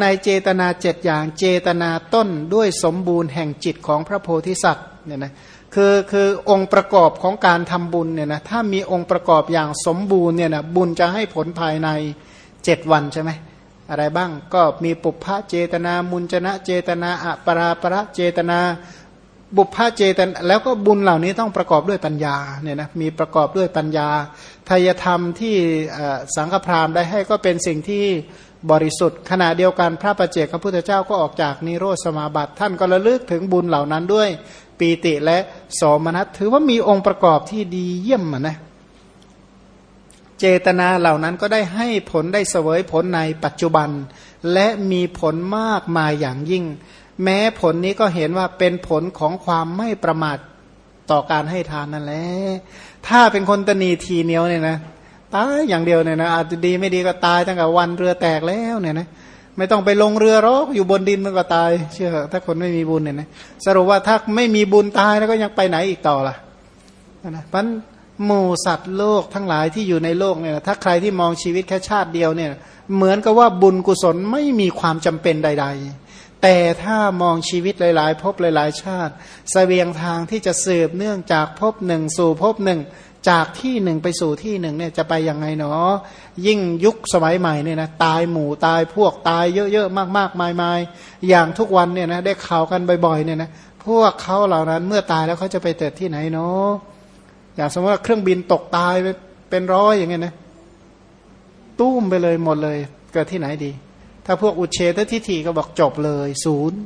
ในเจตนาเจ็ดอย่างเจตนาต้นด้วยสมบูรณ์แห่งจิตของพระโพธิสัตว์เนี่ยนะคือคือองค์ประกอบของการทำบุญเนี่ยนะถ้ามีองค์ประกอบอย่างสมบูรณ์เนี่ยนะบุญจะให้ผลภายในเจ็ดวันใช่ไหมอะไรบ้างก็มีปุพพะเจตนา มุญจนะเจตนาอัปราประเจตนาบุพพะเจตนาแล้วก็บุญเหล่านี้ต้องประกอบด้วยปัญญาเนี่ยนะมีประกอบด้วยปัญญาทายธรรมที่สังฆพราหมณ์ได้ให้ก็เป็นสิ่งที่ บริสุทธิ์ขณะเดียวกันพระประเจกพระพุทธเจ้าก็ออกจากนิโรธสมาบัติ ท่านก็ระลึกถึงบุญเหล่านั้นด้วยปีติและสมนัสถือว่ามีองค์ประกอบที่ดีเยี่ยมนะเจตนาเหล่านั้นก็ได้ให้ผลได้เสวยผลในปัจจุบัน และมีผลมากมายอย่างยิ่ง แม้ผลนี้ก็เห็นว่าเป็นผลของความไม่ประมาทต่อการให้ทานนั่นแหละถ้าเป็นคนตนีทีเนียวเนี่ยนะ ตายอย่างเดียวเนี่ยนะอาจจะดีไม่ดีก็ตายตั้งแต่วันเรือแตกแล้วเนี่ยนะไม่ต้องไปลงเรือรอกอยู่บนดินมันก็ตาย เชื่อ ถ้าคนไม่มีบุญเนี่ยนะสรุปว่าถ้าไม่มีบุญตายแล้วก็ยังไปไหนอีกต่อล่ะนะพันหมู่สัตว์โลกทั้งหลายที่อยู่ในโลกเนี่ยถ้าใครที่มองชีวิตแค่ชาติเดียวเนี่ย เหมือนกับว่าบุญกุศลไม่มีความจำเป็นใด ๆ แต่ถ้ามองชีวิตหลาย ๆ พบหลาย ๆ ชาติสเสบียงทางที่จะสืบเนื่องจากพบหนึ่งสู่พบหนึ่ง จากที่หนึ่งไปสู่ที่หนึ่งเนี่ยจะไปยังไงเนาะยิ่งยุคสมัยใหม่เนี่ยนะตายหมู่ตายพวกตายเยอะๆมากๆมายๆอย่างทุกวันเนี่ยนะได้ข่าวกันบ่อยๆเนี่ยนะพวกเขาเหล่านั้นเมื่อตายแล้วเขาจะไปเกิดที่ไหนเนาะอย่างสมมติว่าเครื่องบินตกตายเป็นร้อยอย่างเงี้ยนะตุ้มไปเลยหมดเลย เกิดที่ไหนดี ถ้าพวกอุเฉททิฏฐิก็บอกจบเลยศูนย์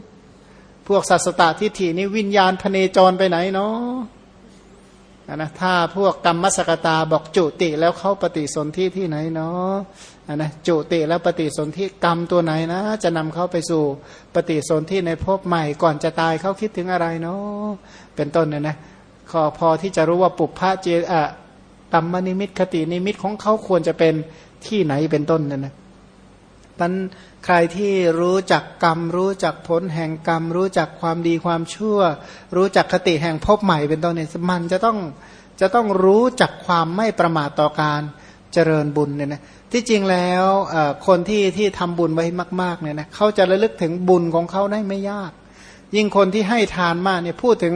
พวกสัสตตทิฏฐินี่วิญญาณพเนจรไปไหนเนาะ นะถ้าพวกกรรมสกตาบอกจุติแล้วเขาปฏิสนธิที่ไหนเนาะนะจุติแล้วปฏิสนธิกรรมตัวไหนนะ จะนำเขาไปสู่ปฏิสนธิในภพใหม่ก่อนจะตายเขาคิดถึงอะไรเนาะเป็นต้นเนี่ยนะขอพอที่จะรู้ว่าปุพพะเจอะกรรมนิมิตคตินิมิตของเขาควรจะเป็นที่ไหนเป็นต้นเนี่ยนะมัน ใครที่รู้จักกรรม รู้จักผลแห่งกรรม รู้จักความดีความชั่ว รู้จักคติแห่งพบใหม่เป็นต้นเนี่ยมันจะต้องจะต้องรู้จักความไม่ประมาทต่อการเจริญบุญเนี่ยนะที่จริงแล้วคนที่ที่ทำบุญไว้มากๆเนี่ยนะเขาจะระลึกถึงบุญของเขาได้ไม่ยาก ยิ่งคนที่ให้ทานมากเนี่ยพูดถึง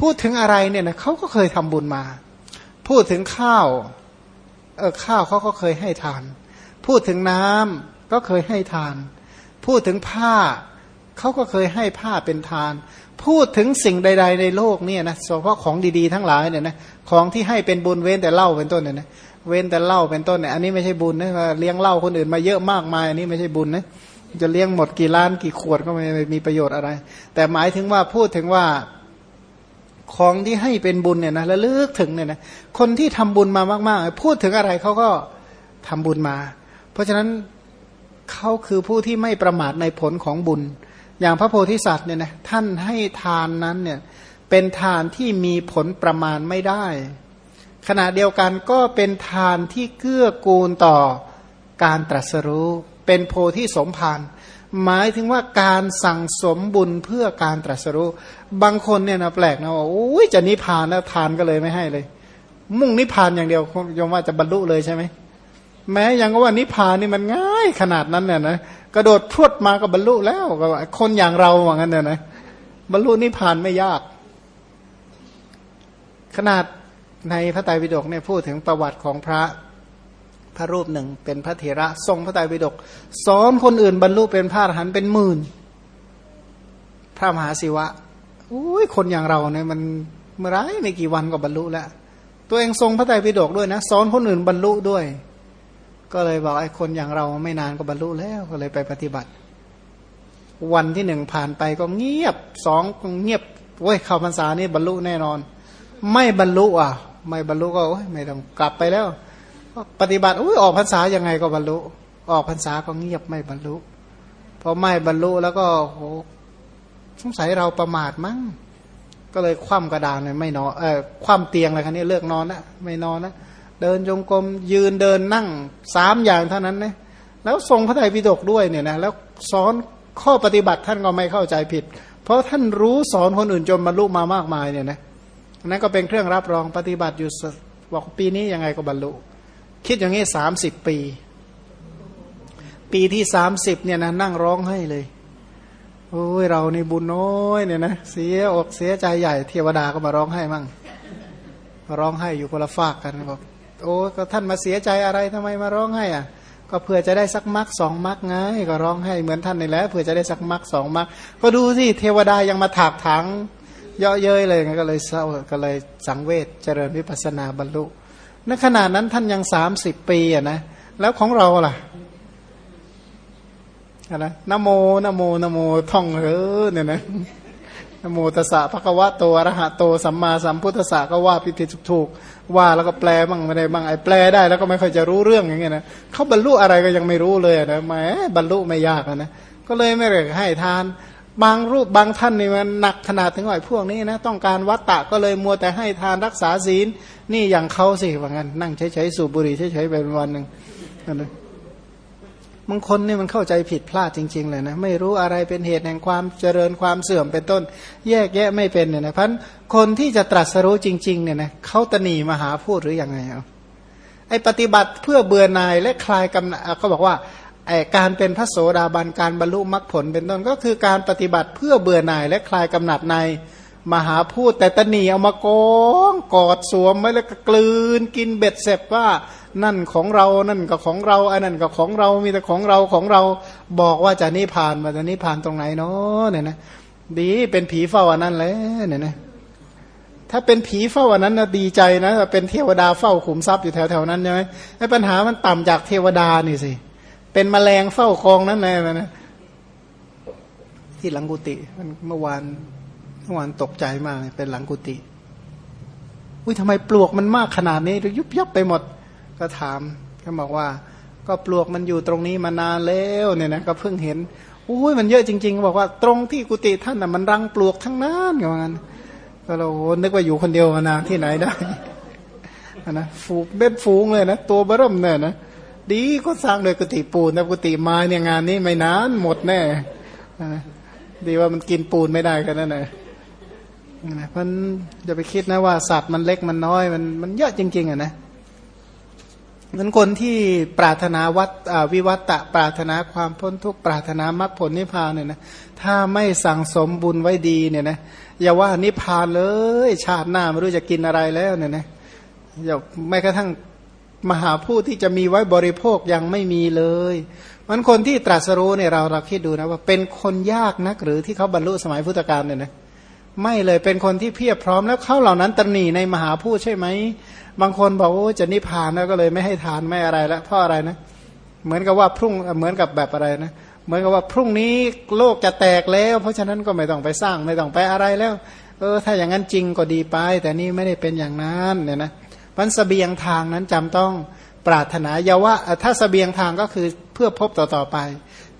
พูดถึงอะไรเนี่ยนะเขาก็เคยทำบุญมา พูดถึงข้าวเออข้าวเขาก็เคยให้ทาน พูดถึงน้ำ ก็เคยให้ทาน พูดถึงผ้าเขาก็เคยให้ผ้าเป็นทาน พูดถึงสิ่งใด ๆ ในโลกเนี่ยนะเฉพาะของดีๆทั้งหลายเนี่ยนะของที่ให้เป็นบุญเว้นแต่เหล้าเป็นต้นเนี่ยนะเว้นแต่เหล้าเป็นต้นเนี่ยอันนี้ไม่ใช่บุญนะเลี้ยงเหล้าคนอื่นมาเยอะมากมายอันนี้ไม่ใช่บุญนะจะเลี้ยงหมดกี่ล้านกี่ขวดก็ไม่มีประโยชน์อะไร แต่หมายถึงว่าพูดถึงว่าของที่ให้เป็นบุญเนี่ยนะและลึกถึงเนี่ยนะคนที่ทำบุญมามาก ๆ พูดถึงอะไรเขาก็ทำบุญมา เพราะฉะนั้น เขาคือผู้ที่ไม่ประมาทในผลของบุญ อย่างพระโพธิสัตว์เนี่ยนะท่านให้ทานนั้นเนี่ยเป็นทานที่มีผลประมาณไม่ได้ ขณะเดียวกันก็เป็นทานที่เกื้อกูลต่อการตรัสรู้ เป็นโพธิสมภารหมายถึงว่าการสั่งสมบุญเพื่อการตรัสรู้ บางคนเนี่ยนะแปลกนะว่าโอ้ยจะนิพพานแล้วทานก็เลยไม่ให้เลย มุ่งนิพพานอย่างเดียวยมว่าจะบรรลุเลยใช่ไหม แม้ยังว่านิพพานนี่มันง่ายขนาดนั้นเนี่ยนะกระโดดพรวดมาก็บรรลุแล้วก็คนอย่างเราว่างั้นเนี่ยนะบรรลุนิพพานไม่ยาก ขนาดในพระไตรปิฎกเนี่ยพูดถึงประวัติของพระพระรูปหนึ่ง เป็นพระเถระทรงพระไตรปิฎกสอนคนอื่นบรรลุเป็นพระอรหันต์เป็นหมื่น พระมหาศิวะอุ้ยคนอย่างเราเนี่ยมันเมื่อไรไม่กี่วันก็บรรลุแล้ว ตัวเองทรงพระไตรปิฎกด้วยนะสอนคนอื่นบรรลุด้วย ก็เลยบอกไอ้คนอย่างเราไม่นานก็บรรลุแล้วก็เลยไปปฏิบัติ วันที่หนึ่งผ่านไปก็เงียบสองเงียบโอ้ยเข้าพรรษานี่บรรลุแน่นอน ไม่บรรลุอะ ไม่บรรลุก็โอ้ยไม่ต้องกลับไปแล้ว ปฏิบัติอุ้ยออกพรรษายังไงก็บรรลุ ออกพรรษาก็เงียบไม่บรรลุพอไม่บรรลุแล้วก็โหสงสัยเราประมาทมั้งก็เลยคว่ำกระดานเลยไม่นอนเออคว่ำเตียงอะไรคันนี้เลิกนอนนะไม่นอนนะ เดินจงกรมยืนเดินนั่งสามอย่างเท่านั้นนะแล้วทรงพระไตรปิฎกด้วยเนี่ยนะแล้วสอนข้อปฏิบัติท่านก็ไม่เข้าใจผิด เพราะท่านรู้สอนคนอื่นจนบรรลุมามากมายเนี่ยนะนั่นก็เป็นเครื่องรับรองปฏิบัติอยู่บอกปีนี้ยังไงก็บรรลุ คิดอย่างนี้สามสิบปี ปีที่สามสิบเนี่ยนะนั่งร้องให้เลยโอ้ยเราในบุญน้อยเนี่ยนะเสียอกเสียใจใหญ่เทวดาก็มาร้องให้มั่งร้องให้อยู่คนละฝากกันบอก โอ้ก็ท่านมาเสียใจอะไรทำไมมาร้องให้อะ ก็เพื่อจะได้สักมักสองมักไงก็ร้องให้เหมือนท่านนี่แหละเพื่อจะได้สักมักสองมักก็ดูสิเทวดายังมาถากถังเยาะเย้ยเลยก็เลยเศร้าก็เลยสังเวชเจริญวิปัสนาบรรลุในขณะนั้นท่านยังสามสิบปีอะนะแล้วของเราล่ะนะนโมนโมนโมท่องเออเนี่ยนะ นโมตสะภะคะวะโตอรหะโตสัมมาสัมพุทธสะก็ว่าพิธีถูกว่าแล้วก็แปลบ้างไม่ได้บ้างไอ้แปลได้แล้วก็ไม่ค่อยจะรู้เรื่องอย่างเงี้ยนะเขาบรรลุอะไรก็ยังไม่รู้เลยนะแหมบรรลุไม่ยากนะก็เลยไม่เลยให้ทาน บางรูปบางท่านนี่มันหนักขนาดถึงว่าพวกนี้นะต้องการวัตตะก็เลยมัวแต่ให้ทานรักษาศีลนี่อย่างเขาสิว่างั้นนั่งเฉยๆสูบบุหรี่เฉยๆไปวันหนึ่งนะ บางคนนี่มันเข้าใจผิดพลาดจริง ๆ เลยนะไม่รู้อะไรเป็นเหตุแห่งความเจริญความเสื่อมเป็นต้น แยกแยะไม่เป็นเนี่ยนะพันคนที่จะตรัสรู้จริงๆเนี่ยนะเขาตนีมาหาพูดหรืออยังไงเอาไอปฏิบัติเพื่อเบื่อหน่ายและคลายกำหนัดเขาบอกว่าไอการเป็นพระโสดาบันการบรรลุมรรคผลเป็นต้นก็คือการปฏิบัติเพื่อเบื่อหน่ายและคลายกำหนัดใน มหาพูดแต่ตะนีเอามากองกอดสวมไว้แล้วก็กลืนกินเบ็ดเสร็จว่า นั่นของเรานั่นก็ของเราอันนั้นก็ของเรามีแต่ของเราของเราบอกว่าจะนิพานมาจะนิพานตรงไหนเนาะเนี่ยนะดีเป็นผีเฝ้าอันนั้นเลยเนี่ยนะถ้าเป็นผีเฝ้าอันนั้นนะดีใจนะเป็นเทวดาเฝ้าขุมทรัพย์อยู่แถวๆนั้นใช่ไหมไอ้ปัญหามันต่ำจากเทวดานี่สิเป็นแมลงเฝ้าคลองนั่นแหละนะที่หลังกุฏิมันเมื่อวาน เมื่อวานตกใจมากเป็นหลังกุฏิอุ้ยทำไมปลวกมันมากขนาดนี้ยุบยับไปหมดก็ถามก็บอกว่า ก็ปลวกมันอยู่ตรงนี้มานานแล้วเนี่ยนะก็เพิ่งเห็นอุ้ยมันเยอะจริงๆบอกว่าตรงที่กุฏิท่านน่ะมันรังปลวกทั้งนั้นอย่างนั้นก็เรานึกว่าอยู่คนเดียวมานะที่ไหนได้นะฝูงเบ็ดฝูงเลยนะตัวเบิ่มเนี่ยนะดีก็สร้างโดยกุฏิปูนแต่กุฏิไม้เนี่ยงานนี้ไม่นานหมดแน่ดีว่ามันกินปูนไม่ได้กันนั่นแหละ เพราะจะไปคิดนะว่าสัตว์มันเล็กมันน้อยมันมันเยอะจริง ๆอะนะเหมือนคนที่ปรารถนาวัตวิวัตตะปรารถนาความพ้นทุกข์ปรารถนามรรคผลนิพพานเนี่ยนะถ้าไม่สั่งสมบุญไว้ดีเนี่ยนะอย่าว่านิพพานเลย ชาติหน้าไม่รู้จะกินอะไรแล้วเนี่ยนะอย่าแม้กระทั่งมหาผู้ที่จะมีไว้บริโภคยังไม่มีเลยมันคนที่ตรัสรู้เนี่ยเราเราคิดดูนะว่าเป็นคนยากนักหรือที่เขาบรรลุสมัยพุทธกาลเนี่ยนะ ไม่เลยเป็นคนที่เพียบพร้อมแล้วเขาเหล่านั้นตรณีในมหาพูดใช่ไหม บางคนบอกว่าจะนิพพานแล้วก็เลยไม่ให้ทานไม่อะไรแล้วเพราะอะไรนะ เหมือนกับว่าพรุ่งเหมือนกับแบบอะไรนะ เหมือนกับว่าพรุ่งนี้โลกจะแตกแล้ว เพราะฉะนั้นก็ไม่ต้องไปสร้างไม่ต้องไปอะไรแล้ว เออ ถ้าอย่างนั้นจริงก็ดีไป แต่นี่ไม่ได้เป็นอย่างนั้นเนี่ยนะพันสเสบียงทางนั้นจำต้องปรารถนาอย่าว่าถ้าสเสบียงทางก็คือเพื่อพบต่อต่อไป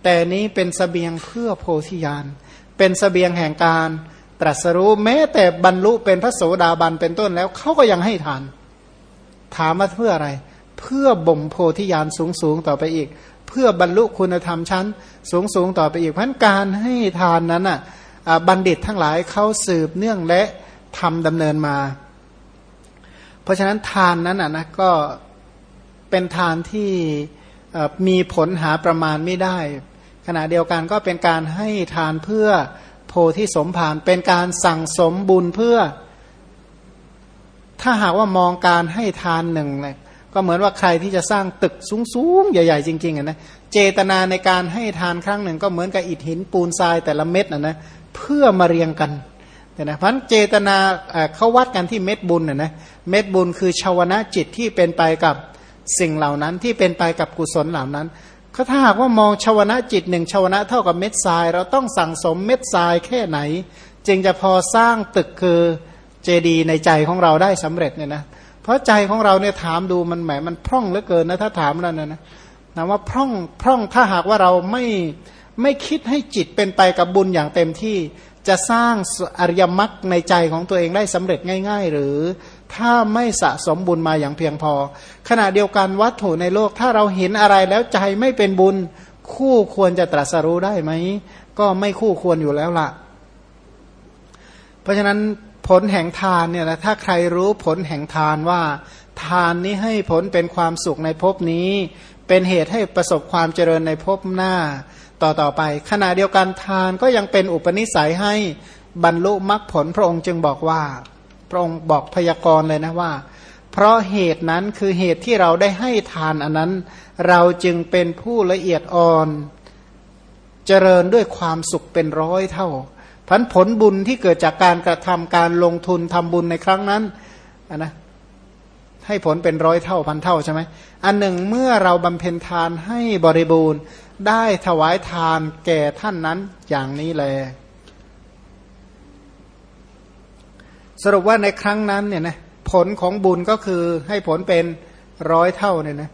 แต่นี้เป็นสเสบียงเพื่อโพธิญาณเป็นสเสบียงแห่งการ ตรัสรู้แม้แต่บรรลุเป็นพระโสดาบันเป็นต้นแล้วเขาก็ยังให้ทาน ถามว่าเพื่ออะไร เพื่อบ่มโพธิญาณสูงสูงต่อไปอีก เพื่อบรรลุคุณธรรมชั้นสูงสูงต่อไปอีกเพราะการให้ทานนั้นอะบัณฑิตทั้งหลายเขาสืบเนื่องและทำดำเนินมา เพราะฉะนั้นทานนั้นอะนะก็เป็นทานที่มีผลหาประมาณไม่ได้ ขณะเดียวกันก็เป็นการให้ทานเพื่อ โพธิสมภารเป็นการสั่งสมบุญเพื่อ ถ้าหากว่ามองการให้ทานหนึ่งเนี่ยก็เหมือนว่าใครที่จะสร้างตึกสูงๆ ใหญ่ ๆ จริงๆนะเจตนาในการให้ทานครั้งหนึ่ง ก็เหมือนกับอิฐหินปูนทรายแต่ละเม็ดนะนะเพื่อมาเรียงกันเนี่ยนะพันเจตนาเขาวัดกันที่เม็ดบุญนะนะเม็ดบุญคือชาวนะจิตที่เป็นไปกับสิ่งเหล่านั้นที่เป็นไปกับกุศลเหล่านั้น ก็ถ้าหากว่ามองชาวนะจิตหนึ่งชาวนะเท่ากับเม็ดทราย เราต้องสั่งสมเม็ดทรายแค่ไหน จึงจะพอสร้างตึกคือเจดีในใจของเราได้สำเร็จเนี่ยนะเพราะใจของเราเนี่ยถามดูมันแหมมันพร่องเหลือเกินนะถ้าถามแล้วนะนะนะว่าพร่องพร่องถ้าหากว่าเราไม่ไม่คิดให้จิตเป็นไปกับบุญอย่างเต็มที่จะสร้างอริยมรรคในใจของตัวเองได้สำเร็จง่าย ๆ หรือ ถ้าไม่สะสมบุญมาอย่างเพียงพอ ขณะเดียวกันวัตถุในโลกถ้าเราเห็นอะไรแล้วใจไม่เป็นบุญ คู่ควรจะตรัสรู้ได้ไหม ก็ไม่คู่ควรอยู่แล้วละ่ะ เพราะฉะนั้นผลแห่งทานเนี่ยนะถ้าใครรู้ผลแห่งทานว่า ทานนี้ให้ผลเป็นความสุขในภพนี้ เป็นเหตุให้ประสบความเจริญในภพหน้า ต่อต่อไป ขณะเดียวกันทานก็ยังเป็นอุปนิสัยให้บรรลุมรรคผลพระองค์จึงบอกว่า พระองค์บอกพยากรณ์เลยนะว่า เพราะเหตุนั้นคือเหตุที่เราได้ให้ทานอันนั้น เราจึงเป็นผู้ละเอียดอ่อน เจริญด้วยความสุขเป็นร้อยเท่าพันผลบุญที่เกิดจากการกระทำการลงทุนทำบุญในครั้งนั้นนนะให้ผลเป็นร้อยเท่าพันเท่าใช่ไหมอันหนึ่งเมื่อเราบำเพ็ญทานให้บริบูรณ์ได้ถวายทานแก่ท่านนั้นอย่างนี้แล สรุปว่าในครั้งนั้นเนี่ยนะผลของบุญก็คือให้ผลเป็นร้อยเท่าเนี่ยนะ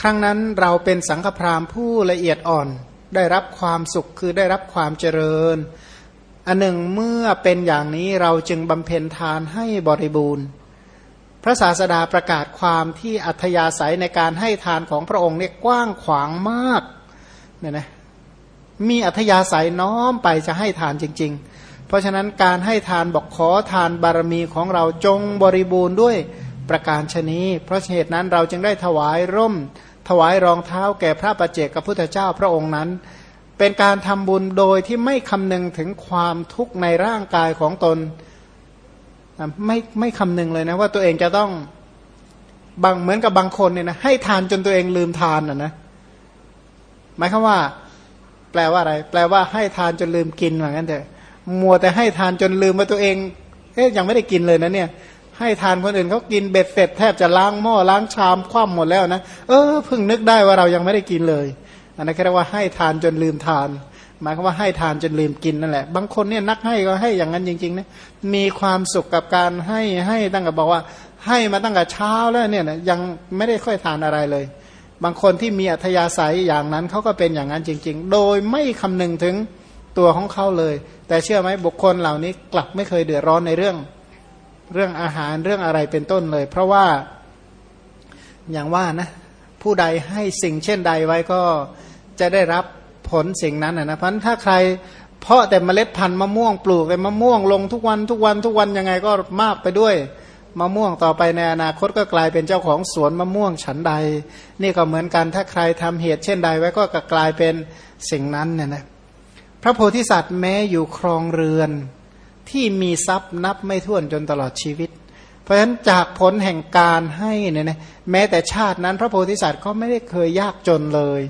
ครั้งนั้นเราเป็นสังฆพราหมณ์ผู้ละเอียดอ่อน ได้รับความสุขคือได้รับความเจริญ อันหนึ่งเมื่อเป็นอย่างนี้เราจึงบำเพ็ญทานให้บริบูรณ์ พระศาสดาประกาศความที่อัธยาศัยในการให้ทานของพระองค์เนี่ยกว้างขวางมากเนี่ยนะมีอัธยาศัยน้อมไปจะให้ทานจริง ๆ เพราะฉะนั้นการให้ทานบอกขอทานบารมีของเราจงบริบูรณ์ด้วยประการชนีเพราะเหตุนั้นเราจึงได้ถวายร่ม ถวายรองเท้าแก่พระประเจกับพุทธเจ้าพระองค์นั้น เป็นการทำบุญโดยที่ไม่คำนึงถึงความทุกข์ในร่างกายของตน ไม่ไม่คำนึงเลยนะว่าตัวเองจะต้องบางเหมือนกับบางคนเนี่ยนะให้ทานจนตัวเองลืมทานอะนะหมายความว่า แปลว่าอะไร แปลว่าให้ทานจนลืมกินเหมือนกันเถอะ มัวแต่ให้ทานจนลืมว่าตัวเองเอ๊ยยังไม่ได้กินเลยนะเนี่ย ให้ทานคนอื่นเขากินเบ็ดเสร็จแทบจะล้างหม้อล้างชามคว่ำหมดแล้วนะเออเพิ่งนึกได้ว่าเรายังไม่ได้กินเลย อันนั้นเรียกว่าให้ทานจนลืมทาน หมายความว่าให้ทานจนลืมกินนั่นแหละ บางคนเนี่ยนักให้ก็ให้อย่างนั้นจริงๆนะมีความสุขกับการให้ให้ตั้งแต่บอกว่า ให้มาตั้งแต่เช้าแล้วเนี่ยนะยังไม่ได้ค่อยทานอะไรเลย บางคนที่มีอัธยาศัยอย่างนั้นเขาก็เป็นอย่างนั้นจริง ๆ โดยไม่คำนึงถึง ตัวของเขาเลย แต่เชื่อไหมบุคคลเหล่านี้กลับไม่เคยเดือดร้อนในเรื่องเรื่องอาหารเรื่องอะไรเป็นต้นเลย เพราะว่าอย่างว่านะผู้ใดให้สิ่งเช่นใดไว้ก็จะได้รับผลสิ่งนั้นนะเพราะถ้าใครเพาะแต่เมล็ดพันธุ์มะม่วงปลูกแต่มะม่วงลงทุกวันทุกวันทุกวันยังไงก็มากไปด้วยมะม่วงต่อไปในอนาคตก็กลายเป็นเจ้าของสวนมะม่วงฉันใด นี่ก็เหมือนกันถ้าใครทำเหตุเช่นใดไว้ก็กลายเป็นสิ่งนั้นเนี่ยนะ พระโพธิสัตว์แม้อยู่ครองเรือนที่มีทรัพย์นับไม่ถ้วนจนตลอดชีวิต เพราะฉะนั้นจากผลแห่งการให้เนี่ยนะแม้แต่ชาตินั้นพระโพธิสัตว์ก็ไม่ได้เคยยากจนเลย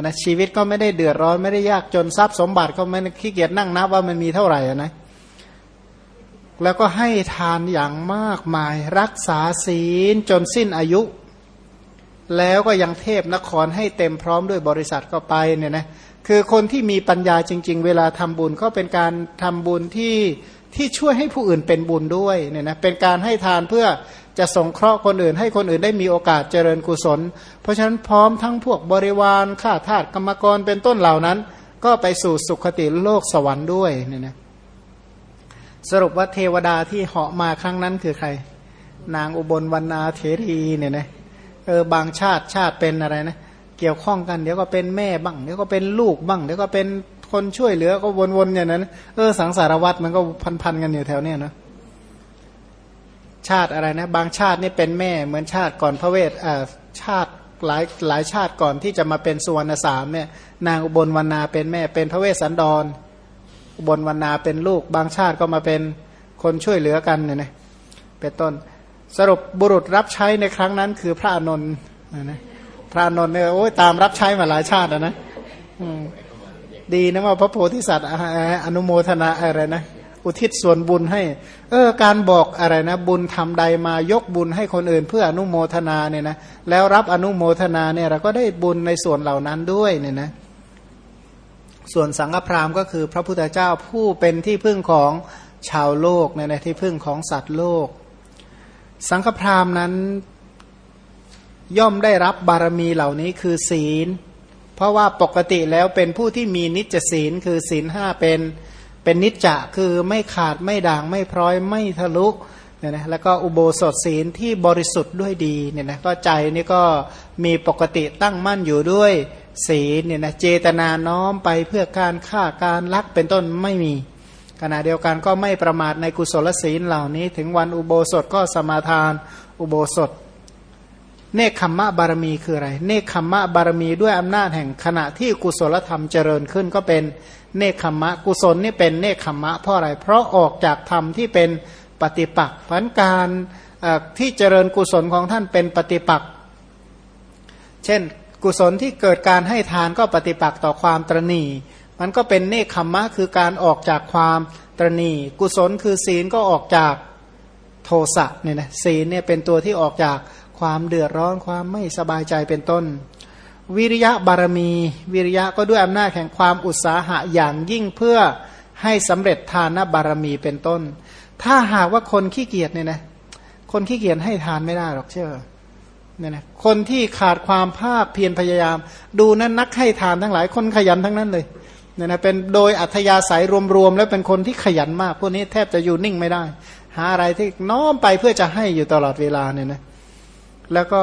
นะชีวิตก็ไม่ได้เดือดร้อนไม่ได้ยากจนทรัพย์สมบัติก็ไม่ขี้เกียจนั่งนับว่ามันมีเท่าไหร่นะแล้วก็ให้ทานอย่างมากมายรักษาศีลจนสิ้นอายุ แล้วก็ยังเทพนครให้เต็มพร้อมด้วยบริษัทก็ไปเนี่ยนะ คือคนที่มีปัญญาจริง ๆ เวลาทำบุญก็เป็นการทำบุญที่ที่ช่วยให้ผู้อื่นเป็นบุญด้วยเนี่ยนะเป็นการให้ทานเพื่อจะสงเคราะห์คนอื่น ให้คนอื่นได้มีโอกาสเจริญกุศล เพราะฉะนั้นพร้อมทั้งพวกบริวารข้าทาสกรรมกรเป็นต้นเหล่านั้น ก็ไปสู่สุขติโลกสวรรค์ด้วยเนี่ยนะสรุปว่าเทวดาที่เหาะมาครั้งนั้นคือใคร นางอุบลวรรณาเทรีเนี่ยนะเออบางชาติชาติเป็นอะไรนะ เกี่ยวข้องกันเดี๋ยวก็เป็นแม่บ้างเดี๋ยวก็เป็นลูกบ้างเดี๋ยวก็เป็นคนช่วยเหลือก็วนๆอย่างนั้นเออสังสารวัตรมันก็พันๆกันอยู่แถวเนี้ยนะชาติอะไรนะ บางชาตินี่เป็นแม่เหมือนชาติก่อนพระเวทอ่าชาติหลายหลายชาติก่อนที่จะมาเป็นสุวรรณสามเนี่ยนางอุบลวรรณาเป็นแม่เป็นพระเวสสันดร อุบลวรรณาเป็นลูก บางชาติก็มาเป็นคนช่วยเหลือกันเนี่ยนะเป็นต้นสรุปบุรุษรับใช้ในครั้งนั้นคือพระอานนท์นะ พระนนท์เนี่ยโอ้ยตามรับใช้มาหลายชาตินะดีนะว่าพระโพธิสัตว์อนุโมทนาอะไรนะอุทิศส่วนบุญให้ เออการบอกอะไรนะ บุญทำใดมายกบุญให้คนอื่น เพื่ออนุโมทนาเนี่ยนะแล้วรับอนุโมทนาเนี่ยเราก็ได้บุญในส่วนเหล่านั้นด้วยเนี่ยนะส่วนสังฆพราหมณ์ก็คือพระพุทธเจ้าผู้เป็นที่พึ่งของชาวโลกเนี่ยนะที่พึ่งของสัตว์โลก สังฆพราหมณ์นั้น ย่อมได้รับบารมีเหล่านี้คือศีล เพราะว่าปกติแล้วเป็นผู้ที่มีนิจศีลคือศีลห้าเป็นเป็นนิจจะคือไม่ขาดไม่ด่างไม่พร้อยไม่ทะลุเนี่ยนะแล้วก็อุโบสถศีลที่บริสุทธิ์ด้วยดีเนี่ยนะก็ใจนี่ก็มีปกติตั้งมั่นอยู่ด้วยศีลเนี่ยนะเจตนาน้อมไปเพื่อการฆ่าการลักเป็นต้นไม่มี ขณะเดียวกันก็ไม่ประมาทในกุศลศีลเหล่านี้ ถึงวันอุโบสถก็สมาทานอุโบสถ เนคขมมะบารมีคืออะไร เนคขมมะบารมีด้วยอำนาจแห่งขณะที่กุศลธรรมเจริญขึ้นก็เป็นเนคขมมะกุศลนี่เป็นเนคขมมะเพราะอะไร เพราะออกจากธรรมที่เป็นปฏิปักษ์พันการที่เจริญกุศลของท่านเป็นปฏิปักษ์เช่น กุศลที่เกิดการให้ทานก็ปฏิปักษ์ต่อความตรณีมันก็เป็นเนคขมมะคือการออกจากความตรณีกุศลคือศีลก็ออกจากโทสะเนี่ยนะศีลเนี่ยเป็นตัวที่ออกจาก ความเดือดร้อนความไม่สบายใจเป็นต้น วิริยะบารมี วิริยะก็ด้วยอำนาจแห่งความอุตสาหะอย่างยิ่งเพื่อให้สำเร็จทานบารมีเป็นต้น ถ้าหากว่าคนขี้เกียจเนี่ยนะคนขี้เกียจให้ทานไม่ได้หรอกเชื่อเนี่ยนะคนที่ขาดความภาคเพียรพยายาม ดูนั้นนักให้ทานทั้งหลายคนขยันทั้งนั้นเลยเนี่ยนะเป็นโดยอัธยาศัยรวมๆแล้วเป็นคนที่ขยันมาก พวกนี้แทบจะอยู่นิ่งไม่ได้ หาอะไรที่น้อมไปเพื่อจะให้อยู่ตลอดเวลาเนี่ยนะ แล้วก็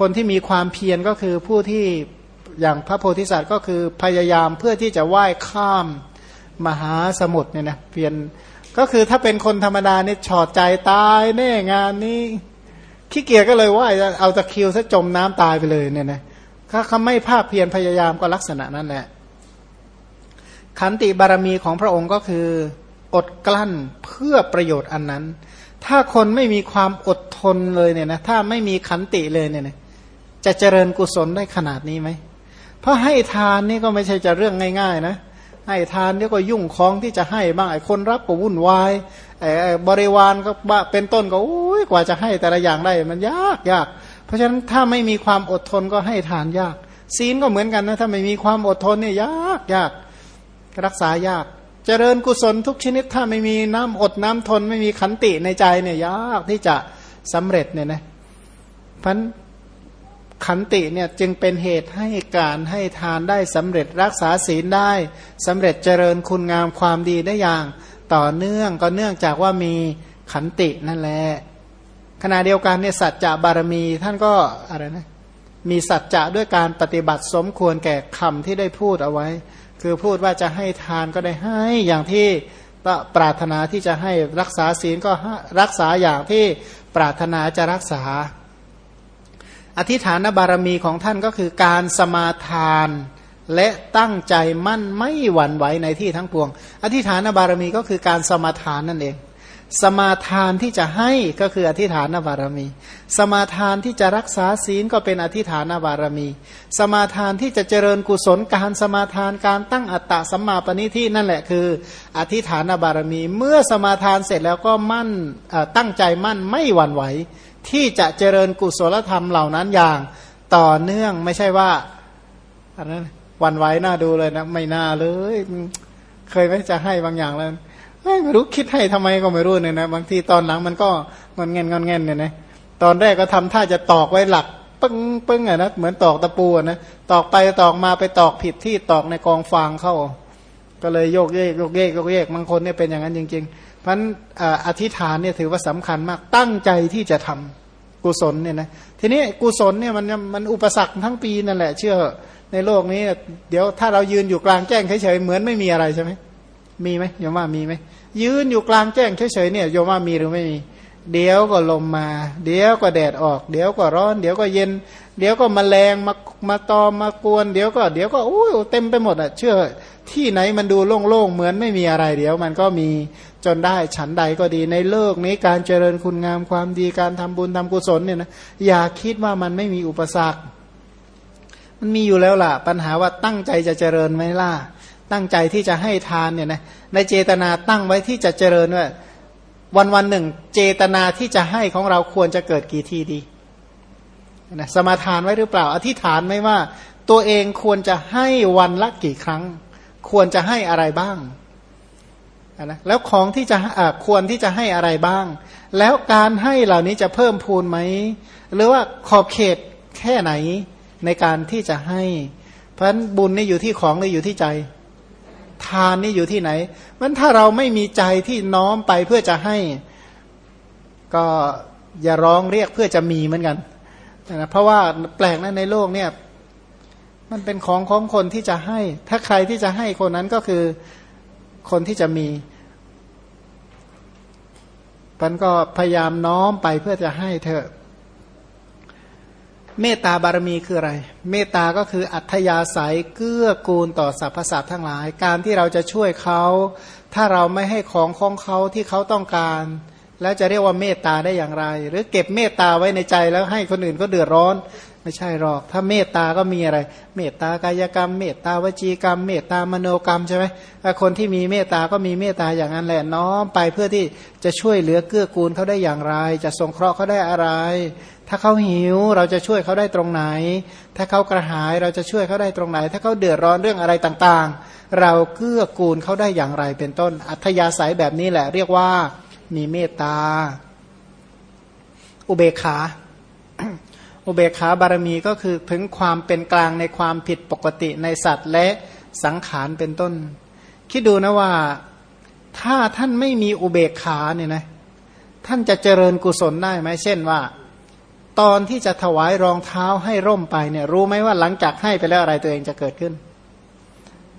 คนที่มีความเพียรก็คือผู้ที่อย่างพระโพธิสัตว์ก็คือพยายามเพื่อที่จะว่ายข้ามมหาสมุทรเนี่ยนะเพียรก็คือถ้าเป็นคนธรรมดาเนี่ยฉอดใจตายแน่งานนี้ขี้เกียจก็เลยว่าเอาตะคิวซะจมน้ำตายไปเลยเนี่ยนะถ้าเขาไม่ภาคเพียรพยายามก็ลักษณะนั้นแหละขันติบารมีของพระองค์ก็คืออดกลั้นเพื่อประโยชน์อันนั้น ถ้าคนไม่มีความอดทนเลยเนี่ยนะถ้าไม่มีขันติเลยเนี่ยนะจะเจริญกุศลได้ขนาดนี้ไหม เพราะให้ทานนี่ก็ไม่ใช่จะเรื่องง่ายๆนะให้ทานเนี่ยก็ยุ่งคลองที่จะให้บ้างไอ้คนรับก็วุ่นวายไอ้บริวารก็เป็นต้นก็อุ้ยกว่าจะให้แต่ละอย่างได้มันยากยากเพราะฉะนั้นถ้าไม่มีความอดทนก็ให้ทานยาก ศีลก็เหมือนกันนะถ้าไม่มีความอดทนเนี่ยยากยากรักษายาก เจริญกุศลทุกชนิดถ้าไม่มีน้ำอดน้ำทนไม่มีขันติในใจเนี่ยยากที่จะสำเร็จเนี่ยนะพันขันติเนี่ยจึงเป็นเหตุให้การให้ทานได้สำเร็จรักษาศีลได้สำเร็จเจริญคุณงามความดีได้อย่างต่อเนื่องก็เนื่องจากว่ามีขันตินั่นแหละขณะเดียวกันเนี่ยสัจจะบารมีท่านก็อะไรนะมีสัจจะด้วยการปฏิบัติสมควรแก่คำที่ได้พูดเอาไว้ คือพูดว่าจะให้ทานก็ได้ให้อย่างที่ปรารถนาที่จะให้รักษาศีลก็รักษาอย่างที่ปรารถนาจะรักษา อธิฐานบารมีของท่านก็คือการสมาทาน และตั้งใจมั่นไม่หวั่นไหวในที่ทั้งปวง อธิฐานบารมีก็คือการสมาทานนั่นเอง สมาทานที่จะให้ก็คืออธิฐานบารมี สมาทานที่จะรักษาศีลก็เป็นอธิฐานบารมี สมาทานที่จะเจริญกุศลการสมาทานการตั้งอัตตะสัมมาปณิที่นั่นแหละคือ อธิฐานบารมี เมื่อสมาทานเสร็จแล้วก็มั่นตั้งใจมั่นไม่หวั่นไหว ที่จะเจริญกุศลธรรมเหล่านั้นอย่างต่อเนื่องไม่ใช่ว่าอันนั้นหวั่นไหวน่าดูเลยนะไม่น่าเลย เคยไหมจะให้บางอย่างแล้ว ไม่รู้คิดให้ทำไมก็ไม่รู้เนี่ยนะบางทีตอนหลังมันก็งอนเงินงอนเงินเนี่ยนะตอนแรกก็ทำท่าจะตอกไว้หลักปึ้งปึ้งอะนะเหมือนตอกตะปูนะตอกไปตอกมาไปตอกผิดที่ตอกในกองฟางเข้า ก็เลยโยกเยกโยกเยกโยกเยกบางคนเนี่ยเป็นอย่างนั้นจริง ๆ เพราะอธิษฐานเนี่ยถือว่าสำคัญมากตั้งใจที่จะทำกุศลเนี่ยนะทีนี้กุศลเนี่ยมันมันอุปสรรคทั้งปีนั่นแหละ เชื่อในโลกนี้ เดี๋ยวถ้าเรายืนอยู่กลางแจ้งเฉยๆเหมือนไม่มีอะไรใช่ไหม มีไหมโยมว่ามีไหมยืนอยู่กลางแจ้งเฉยๆเนี่ยโยมว่ามีหรือไม่มี เดี๋ยวก็ลมมา เดี๋ยวก็แดดออก เดี๋ยวก็ร้อน เดี๋ยวก็เย็น เดี๋ยวก็มแมลงมามาตอมมากวน เดี๋ยวก็เดี๋ยวก็โอ้ยเต็มไปหมดอะเชื่อที่ไหนมันดูโล่งๆเหมือนไม่มีอะไร เดี๋ยวมันก็มีจนได้ฉันใดก็ดีในโลกนี้การเจริญคุณงามความดีการทำบุญทำกุศลเนี่ยนะอย่าคิดว่ามันไม่มีอุปสรรค มันมีอยู่แล้วล่ะ ปัญหาว่าตั้งใจจะเจริญไหมล่ะ ตั้งใจที่จะให้ทานเนี่ยนะในเจตนาตั้งไว้ที่จะเจริญว่าวันวันหนึ่ง เจตนาที่จะให้ของเราควรจะเกิดกี่ทีดีนะสมาทานไว้หรือเปล่า อธิษฐานไหมว่า ตัวเองควรจะให้วันละกี่ครั้ง ควรจะให้อะไรบ้างนะแล้วของที่จะควรที่จะให้อะไรบ้าง แล้วการให้เหล่านี้จะเพิ่มพูนไหม หรือว่าขอบเขตแค่ไหนในการที่จะให้ เพราะฉะนั้นบุญนี่อยู่ที่ของหรืออยู่ที่ใจ ทานนี่อยู่ที่ไหน มันถ้าเราไม่มีใจที่น้อมไปเพื่อจะให้ ก็อย่าร้องเรียกเพื่อจะมีเหมือนกันนะเพราะว่าแปลกนะในโลกเนี่ย มันเป็นของของคนที่จะให้ ถ้าใครที่จะให้คนนั้นก็คือคนที่จะมีมันก็พยายามน้อมไปเพื่อจะให้เธอ เมตตาบารมีคืออะไร เมตตาก็คืออัธยาศัยเกื้อกูลต่อสรรพสัตว์ทั้งหลาย การที่เราจะช่วยเขา ถ้าเราไม่ให้ของของเขาที่เขาต้องการ แล้วจะเรียกว่าเมตตาได้อย่างไร หรือเก็บเมตตาไว้ในใจแล้วให้คนอื่นก็เดือดร้อน ไม่ใช่หรอก ถ้าเมตตาก็มีอะไร เมตตากายกรรม เมตตาวจีกรรม เมตตามโนกรรมใช่ไหมคนที่มีเมตตาก็มีเมตตาอย่างนั้นแหละน้อมไปเพื่อที่จะช่วยเหลือเกื้อกูลเขาได้อย่างไร จะสงเคราะห์เขาได้อะไร ถ้าเขาหิวเราจะช่วยเขาได้ตรงไหน ถ้าเขากระหายเราจะช่วยเขาได้ตรงไหน ถ้าเขาเดือดร้อนเรื่องอะไรต่างๆ เราเกื้อกูลเขาได้อย่างไรเป็นต้น อัธยาศัยแบบนี้แหละ เรียกว่ามีเมตตา อุเบกขา อุเบกขาบารมีก็คือถึงความเป็นกลางในความผิดปกติในสัตว์และสังขารเป็นต้น คิดดูนะว่าถ้าท่านไม่มีอุเบกขาเนี่ยนะ ท่านจะเจริญกุศลได้ไหมเช่นว่า ตอนที่จะถวายรองเท้าให้ร่มไปเนี่ยรู้ไหมว่าหลังจากให้ไปแล้วอะไรตัวเองจะเกิดขึ้น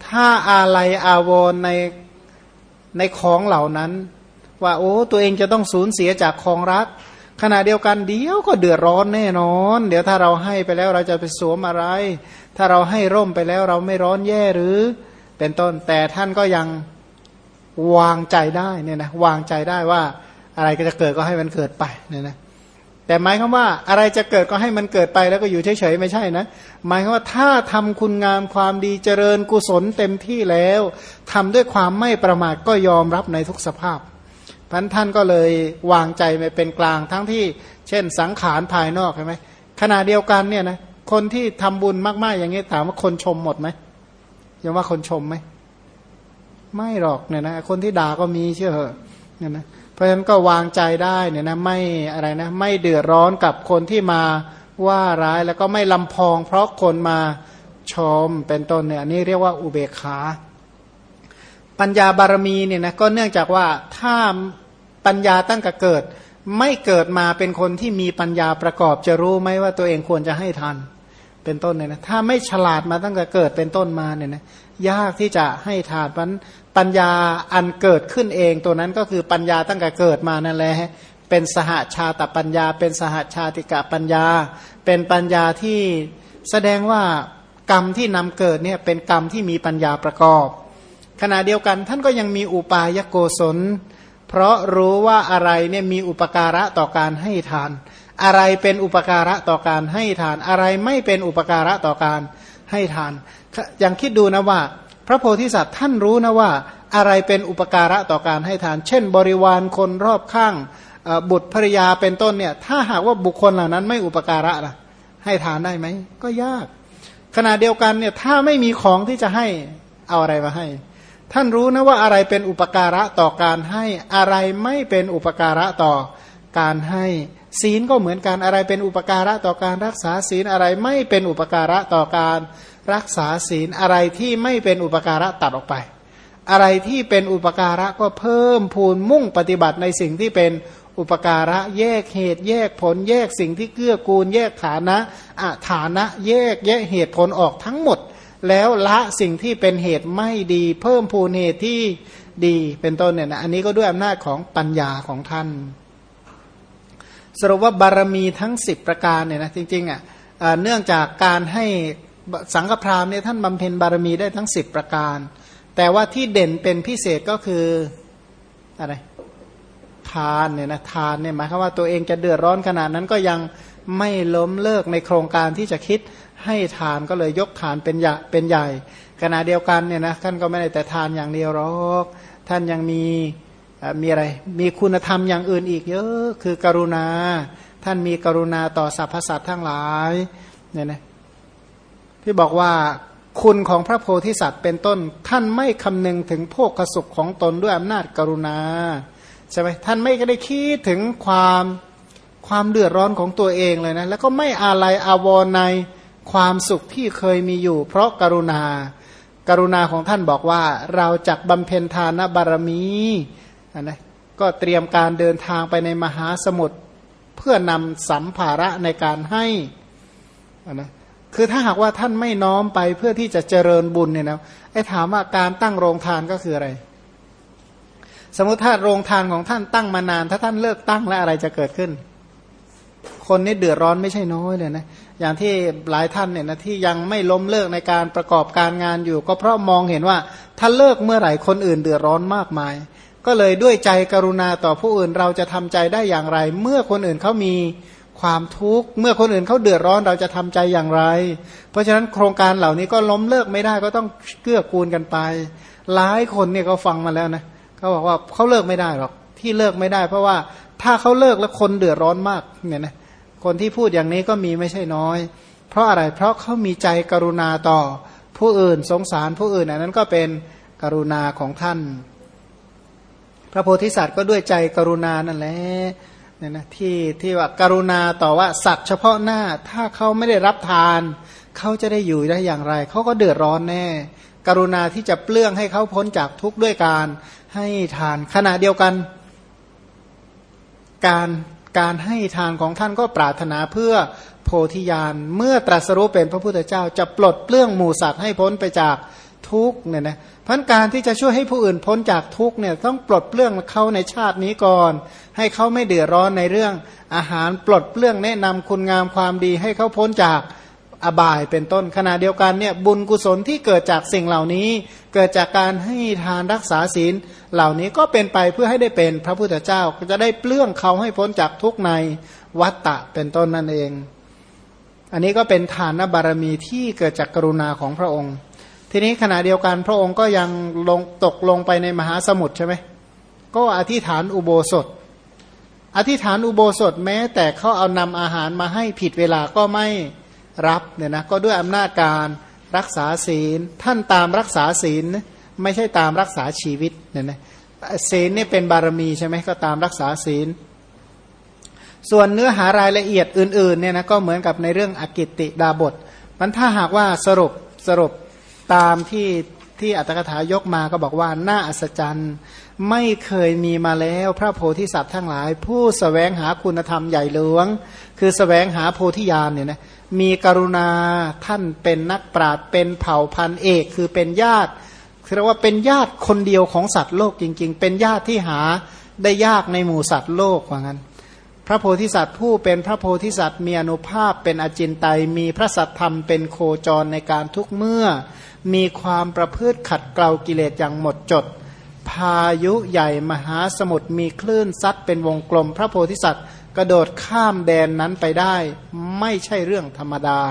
ถ้าอะไรอาวรในในของเหล่านั้น ว่าโอ้ตัวเองจะต้องสูญเสียจากของรัก ขณะเดียวกันเดี๋ยวก็เดือดร้อนแน่นอน เดี๋ยวถ้าเราให้ไปแล้วเราจะไปสวมอะไร ถ้าเราให้ร่มไปแล้วเราไม่ร้อนแย่หรือ เป็นต้นแต่ท่านก็ยังวางใจได้เนี่ยนะวางใจได้ว่าอะไรก็จะเกิดก็ให้มันเกิดไปเนี่ยนะ แต่หมายความว่าอะไรจะเกิดก็ให้มันเกิดไปแล้วก็อยู่เฉยๆไม่ใช่นะหมายความว่าถ้าทำคุณงามความดีเจริญกุศลเต็มที่แล้วทำด้วยความไม่ประมาทก็ยอมรับในทุกสภาพพันท่านก็เลยวางใจไปเป็นกลางทั้งที่ เช่น สังขารภายนอกใช่ไหมขณะเดียวกันเนี่ยนะคนที่ทำบุญมากๆอย่างนี้ถามว่าคนชมหมดไหมยังว่าคนชมไหมไม่หรอกเนี่ยนะคนที่ด่าก็มีเชื่อเหอะเนี่ยนะ เพราะฉะนั้นก็วางใจได้เนี่ยนะไม่อะไรนะไม่เดือดร้อนกับคนที่มาว่าร้ายแล้วก็ไม่ลำพอง เพราะคนมาชมเป็นต้นเนี่ยนี่เรียกว่าอุเบกขา ปัญญาบารมีเนี่ยนะก็เนื่องจากว่าถ้าปัญญาตั้งแต่เกิด ไม่เกิดมาเป็นคนที่มีปัญญาประกอบจะรู้ไหมว่าตัวเองควรจะให้ทันเป็นต้นเนี่ยนะถ้าไม่ฉลาดมาตั้งแต่เกิดเป็นต้นมาเนี่ยนะยากที่จะให้ทานมัน ปัญญาอันเกิดขึ้นเองตัวนั้นก็คือปัญญาตั้งแต่เกิดมานั่นแหละเป็นสหาชาตปัญญา เป็นสหาชาติกะปัญญา เป็นปัญญาที่แสดงว่ากรรมที่นำเกิดเนี่ยเป็นกรรมที่มีปัญญาประกอบ ขณะเดียวกันท่านก็ยังมีอุปายโกศล เพราะรู้ว่าอะไรเนี่ยมีอุปการะต่อการให้ทาน อะไรเป็นอุปการะต่อการให้ทาน อะไรไม่เป็นอุปการะต่อการให้ทาน อย่างคิดดูนะว่า พระโพธิสัตว์ท่านรู้นะว่า อะไรเป็นอุปการะต่อการให้ทาน เช่น บริวารคนรอบข้างบุตรภริยาเป็นต้นเนี่ย ถ้าหากว่าบุคคลเหล่านั้นไม่อุปการะล่ะ ให้ทานได้ไหม ก็ยาก ขณะเดียวกันเนี่ยถ้าไม่มีของที่จะให้เอาอะไรมาให้ ท่านรู้นะว่าอะไรเป็นอุปการะต่อการให้อะไรไม่เป็นอุปการะต่อการให้ศีลก็เหมือนกันอะไรเป็นอุปการะต่อการรักษาศีลอะไรไม่เป็นอุปการะต่อการ รักษาศีลอะไรที่ไม่เป็นอุปการะตัดออกไป อะไรที่เป็นอุปการะก็เพิ่มพูนมุ่งปฏิบัติในสิ่งที่เป็นอุปการะแยกเหตุแยกผล แยกสิ่งที่เกื้อกูล แยกฐานะอะฐานะแยกแยกเหตุผลออกทั้งหมด แล้วละสิ่งที่เป็นเหตุไม่ดี เพิ่มพูนเหตุที่ดีเป็นต้นเนี่ยนะอันนี้ก็ด้วยอำนาจของปัญญาของท่าน สรุปว่าบารมีทั้งสิบประการเนี่ยนะจริงๆอะเนื่องจากการให้ สังฆพราหมณ์เนี่ยท่านบำเพ็ญบารมีได้ทั้งสิบประการ แต่ว่าที่เด่นเป็นพิเศษก็คืออะไรทานเนี่ยนะทานเนี่ยหมายความว่าตัวเองจะเดือดร้อนขนาดนั้นก็ยังไม่ล้มเลิกในโครงการที่จะคิดให้ทานก็เลยยกทานเป็นใหญ่เป็นใหญ่ขณะเดียวกันเนี่ยนะท่านก็ไม่ได้แต่ทานอย่างเดียวหรอกท่านยังมีมีอะไร มีคุณธรรมอย่างอื่นอีกเยอะคือกรุณา ท่านมีกรุณาต่อสรรพสัตว์ทั้งหลายเนี่ยนะ ที่บอกว่าคุณของพระโพธิสัตว์เป็นต้น ท่านไม่คำนึงถึงโภคสุขของตนด้วยอำนาจกรุณาใช่ไหมท่านไม่ได้คิดถึงความความเดือดร้อนของตัวเองเลยนะ แล้วก็ไม่อาลัยอาวรในความสุขที่เคยมีอยู่ เพราะกรุณา กรุณาของท่านบอกว่า เราจักบำเพ็ญทานบารมีนะก็เตรียมการเดินทางไปในมหาสมุทรเพื่อนำสัมภาระในการให้นะ คือถ้าหากว่าท่านไม่น้อมไปเพื่อที่จะเจริญบุญเนี่ยนะไอ้ถามว่าการตั้งโรงทานก็คืออะไร สมมติถ้าโรงทานของท่านตั้งมานาน ถ้าท่านเลิกตั้งแล้วอะไรจะเกิดขึ้น คนนี่เดือดร้อนไม่ใช่น้อยเลยนะอย่างที่หลายท่านเนี่ยนะที่ยังไม่ล้มเลิกในการประกอบการงานอยู่ ก็เพราะมองเห็นว่าถ้าเลิกเมื่อไหร่คนอื่นเดือดร้อนมากมาย ก็เลยด้วยใจกรุณาต่อผู้อื่นเราจะทำใจได้อย่างไร เมื่อคนอื่นเขามี ความทุกข์เมื่อคนอื่นเขาเดือดร้อนเราจะทำใจอย่างไร เพราะฉะนั้นโครงการเหล่านี้ก็ล้มเลิกไม่ได้ก็ต้องเกื้อกูลกันไป หลายคนเนี่ยเขาฟังมาแล้วนะเขาบอกว่าเขาเลิกไม่ได้หรอกที่เลิกไม่ได้ เพราะว่าถ้าเขาเลิกแล้วคนเดือดร้อนมากเนี่ยนะคนที่พูดอย่างนี้ก็มีไม่ใช่น้อย เพราะอะไรเพราะเขามีใจกรุณาต่อ ผู้อื่นสงสารผู้อื่นอันนั้นก็เป็นกรุณาของท่าน พระโพธิสัตว์ก็ด้วยใจกรุณานั่นแหละ เนี่ยนะที่ที่ว่าการุณาต่อว่าสัตว์เฉพาะหน้าถ้าเขาไม่ได้รับทาน เขาจะได้อยู่ได้อย่างไร เขาก็เดือดร้อนแน่ กรุณาที่จะเปลื้องให้เขาพ้นจากทุกข์ด้วยการให้ทานขณะเดียวกัน การการให้ทานของท่านก็ปรารถนาเพื่อโพธิญาณเมื่อตรัสรู้เป็นพระพุทธเจ้าจะปลดเปลื้องหมู่สัตว์ให้พ้นไปจากทุกเนี่ยนะพันการที่จะช่วยให้ผู้อื่นพ้นจากทุกเนี่ยต้องปลดเปลื้องเขาในชาตินี้ก่อน ให้เขาไม่เดือดร้อนในเรื่องอาหารปลดเปลื้องแนะนำคุณงามความดีให้เขาพ้นจากอบายเป็นต้นขณะเดียวกันเนี่ยบุญกุศลที่เกิดจากสิ่งเหล่านี้ เกิดจากการให้ทานรักษาศีลเหล่านี้ก็เป็นไปเพื่อให้ได้เป็นพระพุทธเจ้าก็จะได้เปลื้องเขาให้พ้นจากทุกในวัตตะเป็นต้นนั่นเอง อันนี้ก็เป็นฐานบารมีที่เกิดจากกรุณาของพระองค์ ทีนี้ขณะเดียวกันพระองค์ก็ยังลงตกลงไปในมหาสมุทรใช่ไหมก็อธิษฐานอุโบสถ อธิษฐานอุโบสถแม้ แต่เขาเอานำอาหารมาให้ผิดเวลาก็ไม่รับเนี่ยนะก็ด้วยอำนาจการรักษาศีล ท่านตามรักษาศีลไม่ใช่ตามรักษาชีวิตเนี่ยนะศีลนี่เป็นบารมีใช่ไหมก็ตามรักษาศีล ส่วนเนื้อหารายละเอียดอื่นๆเนี่ยนะก็เหมือนกับในเรื่องอกิตติดาบทมันถ้าหากว่าสรุปสรุปตามที่ที่อัตถกถายกมาก็บอกว่าน่าอัศจรรย์ ไม่เคยมีมาแล้วพระโพธิสัตว์ทั้งหลาย ผู้สแสวงหาคุณธรรมใหญ่หลวง คือสแสวงหาโพธิญาณเนี่ยนะมีกรุณาท่านเป็นนักปราชญ์เป็นเผ่าพันเอก คือเป็นญาติเรียกว่าเป็นญาติคนเดียวของสัตว์โลกจริง ๆ เป็นญาติที่หาได้ยากในหมู่สัตว์โลกว่างั้น พระโพธิสัตว์ผู้เป็นพระโพธิสัตว์มีอนุภาพเป็นอจินไตยมีพระสัตธรรมเป็นโคจรในการทุกเมื่อ มีความประพฤติขัดเกลากิเลสอย่างหมดจด พายุใหญ่มหาสมุทรมีคลื่นซัดเป็นวงกลม พระโพธิสัตว์ กระโดดข้ามแดนนั้นไปได้ ไม่ใช่เรื่องธรรมดา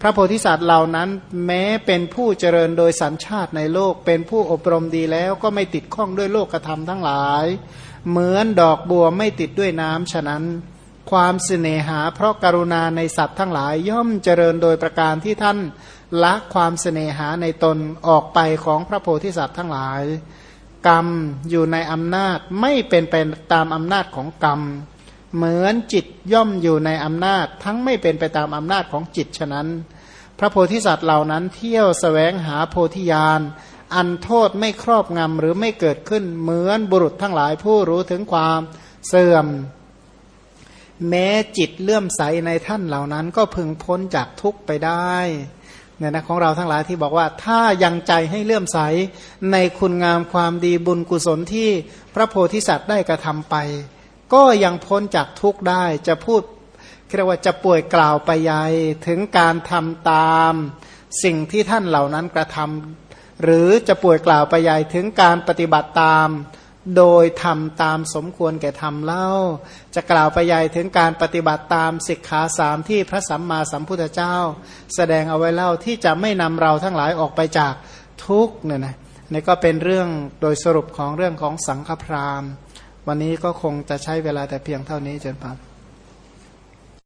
พระโพธิสัตว์เหล่านั้นแม้เป็นผู้เจริญโดยสัญชาติในโลกเป็นผู้อบรมดีแล้วก็ไม่ติดข้องด้วยโลกธรรมทั้งหลาย เหมือนดอกบัวไม่ติดด้วยน้ำฉะนั้น ความเสน่หาเพราะกรุณาในสัตว์ทั้งหลายย่อมเจริญโดยประการที่ท่านละความเสน่หาในตนออกไปของพระโพธิสัตว์ทั้งหลาย กรรมอยู่ในอำนาจไม่เป็นไปตามอำนาจของกรรม เหมือนจิตย่อมอยู่ในอำนาจ ทั้งไม่เป็นไปตามอำนาจของจิตฉะนั้น พระโพธิสัตว์เหล่านั้นเที่ยวสแสวงหาโพธิญาณอันโทษไม่ครอบงำหรือไม่เกิดขึ้นเหมือนบุรุษทั้งหลายผู้รู้ถึงความเสื่อม แม้จิตเลื่อมใสในท่านเหล่านั้นก็พึงพ้นจากทุกข์ไปได้ เนี่ยนะของเราทั้งหลายที่บอกว่าถ้ายังใจให้เลื่อมใสในคุณงามความดีบุญกุศลที่พระโพธิสัตว์ได้กระทำไป ก็ยังพ้นจากทุกข์ได้จะพูดเรียกว่าจะป่วยกล่าวไปยายถึงการทำตามสิ่งที่ท่านเหล่านั้นกระทำหรือจะป่วยกล่าวไปยายถึงการปฏิบัติตาม โดยทำตามสมควรแก่ทำเล่า จะกล่าวไปใหญ่ถึงการปฏิบัติตามสิกขาสามที่พระสัมมาสัมพุทธเจ้า แสดงเอาไว้เล่าที่จะไม่นำเราทั้งหลายออกไปจากทุกเนี่ยนะนี่ก็เป็นเรื่องโดยสรุปของเรื่องของสังฆพราหมณ์ วันนี้ก็คงจะใช้เวลาแต่เพียงเท่านี้จนพอ